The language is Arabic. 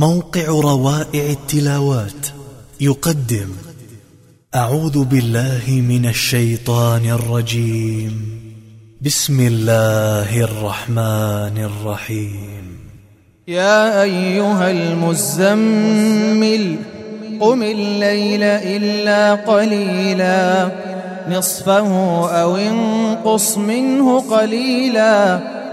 موقع روائع التلاوات. يقدم أعوذ بالله من الشيطان الرجيم. بسم الله الرحمن الرحيم. يا أيها المزمل قم الليل إلا قليلا. نصفه أو انقص منه قليلا.